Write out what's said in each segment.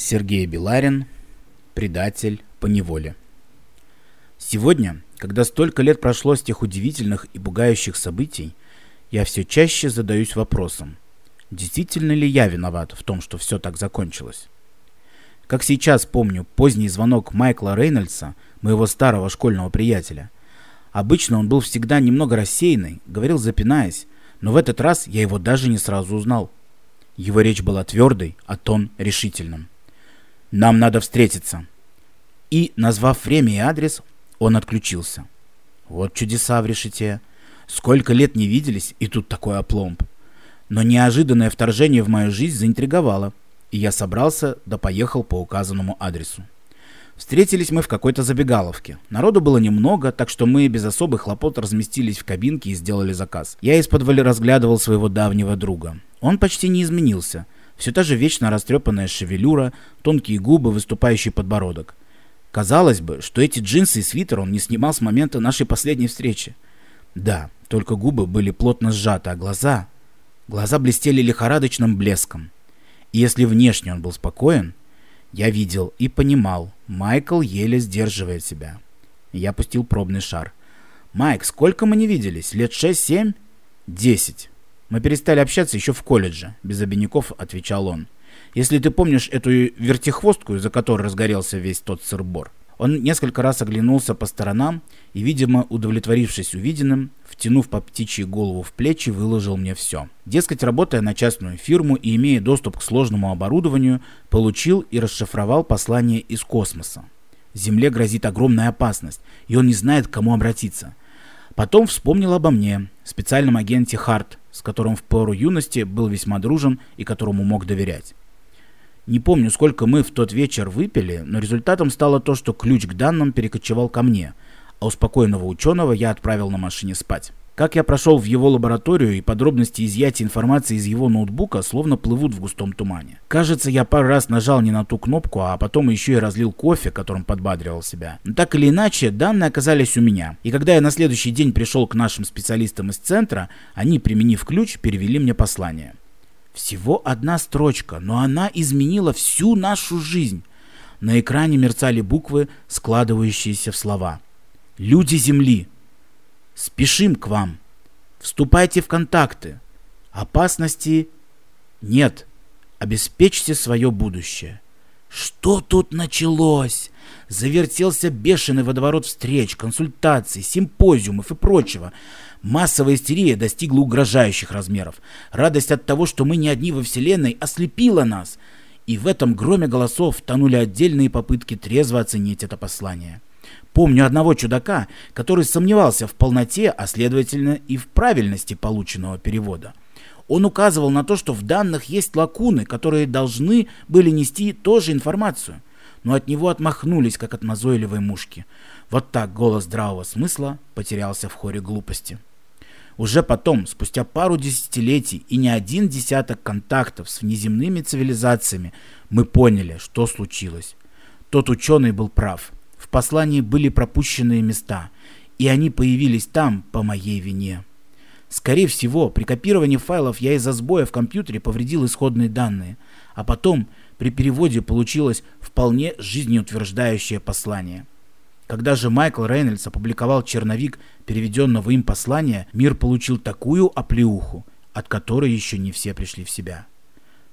Сергей Беларин. Предатель по неволе. Сегодня, когда столько лет прошло с тех удивительных и пугающих событий, я все чаще задаюсь вопросом, действительно ли я виноват в том, что все так закончилось? Как сейчас помню поздний звонок Майкла Рейнольдса, моего старого школьного приятеля. Обычно он был всегда немного рассеянный, говорил запинаясь, но в этот раз я его даже не сразу узнал. Его речь была твердой, а тон решительным. Нам надо встретиться. И, назвав время и адрес, он отключился. Вот чудеса в решете. Сколько лет не виделись, и тут такой опломб. Но неожиданное вторжение в мою жизнь заинтриговало, и я собрался да поехал по указанному адресу. Встретились мы в какой-то забегаловке. Народу было немного, так что мы без особых хлопот разместились в кабинке и сделали заказ. Я из-под разглядывал своего давнего друга. Он почти не изменился – все та же вечно растрепанная шевелюра, тонкие губы, выступающий подбородок. Казалось бы, что эти джинсы и свитер он не снимал с момента нашей последней встречи. Да, только губы были плотно сжаты, а глаза... Глаза блестели лихорадочным блеском. И если внешне он был спокоен, я видел и понимал, Майкл еле сдерживает себя. Я пустил пробный шар. «Майк, сколько мы не виделись? Лет шесть-семь?» «Десять». Мы перестали общаться еще в колледже, без обиняков отвечал он. Если ты помнишь эту вертихвостку, из-за которой разгорелся весь тот сырбор. Он несколько раз оглянулся по сторонам и, видимо, удовлетворившись увиденным, втянув по птичьей голову в плечи, выложил мне все. Дескать, работая на частную фирму и имея доступ к сложному оборудованию, получил и расшифровал послание из космоса. Земле грозит огромная опасность, и он не знает, к кому обратиться. Потом вспомнил обо мне, специальном агенте Харт, с которым в пору юности был весьма дружен и которому мог доверять. Не помню, сколько мы в тот вечер выпили, но результатом стало то, что ключ к данным перекочевал ко мне, а успокоенного ученого я отправил на машине спать. Как я прошел в его лабораторию и подробности изъятия информации из его ноутбука словно плывут в густом тумане. Кажется, я пару раз нажал не на ту кнопку, а потом еще и разлил кофе, которым подбадривал себя. Но так или иначе, данные оказались у меня. И когда я на следующий день пришел к нашим специалистам из центра, они, применив ключ, перевели мне послание. Всего одна строчка, но она изменила всю нашу жизнь. На экране мерцали буквы, складывающиеся в слова. «Люди Земли», Спешим к вам. Вступайте в контакты. Опасности нет. Обеспечьте свое будущее. Что тут началось? Завертелся бешеный водоворот встреч, консультаций, симпозиумов и прочего. Массовая истерия достигла угрожающих размеров. Радость от того, что мы не одни во Вселенной, ослепила нас. И в этом громе голосов тонули отдельные попытки трезво оценить это послание. Помню одного чудака, который сомневался в полноте, а следовательно и в правильности полученного перевода. Он указывал на то, что в данных есть лакуны, которые должны были нести тоже информацию, но от него отмахнулись, как от назойливой мушки. Вот так голос здравого смысла потерялся в хоре глупости. Уже потом, спустя пару десятилетий и не один десяток контактов с внеземными цивилизациями, мы поняли, что случилось. Тот ученый был прав – в послании были пропущенные места, и они появились там по моей вине. Скорее всего, при копировании файлов я из-за сбоя в компьютере повредил исходные данные, а потом при переводе получилось вполне жизнеутверждающее послание. Когда же Майкл Рейнольдс опубликовал черновик переведенного им послания, мир получил такую оплеуху, от которой еще не все пришли в себя.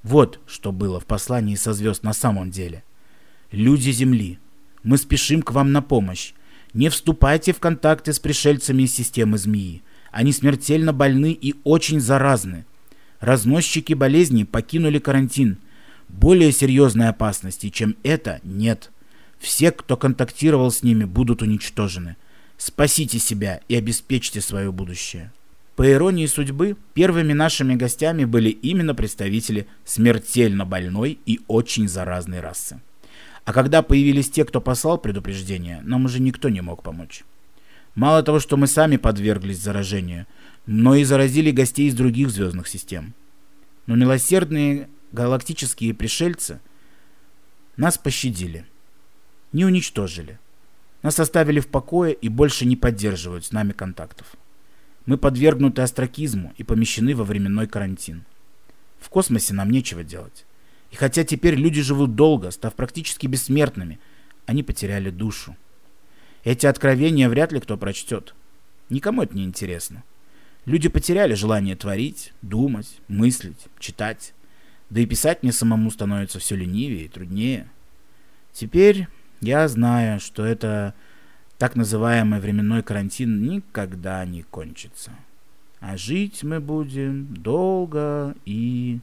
Вот что было в послании со звезд на самом деле. Люди Земли, мы спешим к вам на помощь. Не вступайте в контакты с пришельцами из системы змеи. Они смертельно больны и очень заразны. Разносчики болезней покинули карантин. Более серьезной опасности, чем это, нет. Все, кто контактировал с ними, будут уничтожены. Спасите себя и обеспечьте свое будущее. По иронии судьбы, первыми нашими гостями были именно представители смертельно больной и очень заразной расы. А когда появились те, кто послал предупреждение, нам уже никто не мог помочь. Мало того, что мы сами подверглись заражению, но и заразили гостей из других звездных систем. Но милосердные галактические пришельцы нас пощадили, не уничтожили. Нас оставили в покое и больше не поддерживают с нами контактов. Мы подвергнуты астракизму и помещены во временной карантин. В космосе нам нечего делать. И хотя теперь люди живут долго, став практически бессмертными, они потеряли душу. Эти откровения вряд ли кто прочтет. Никому это не интересно. Люди потеряли желание творить, думать, мыслить, читать. Да и писать мне самому становится все ленивее и труднее. Теперь я знаю, что это так называемый временной карантин никогда не кончится. А жить мы будем долго и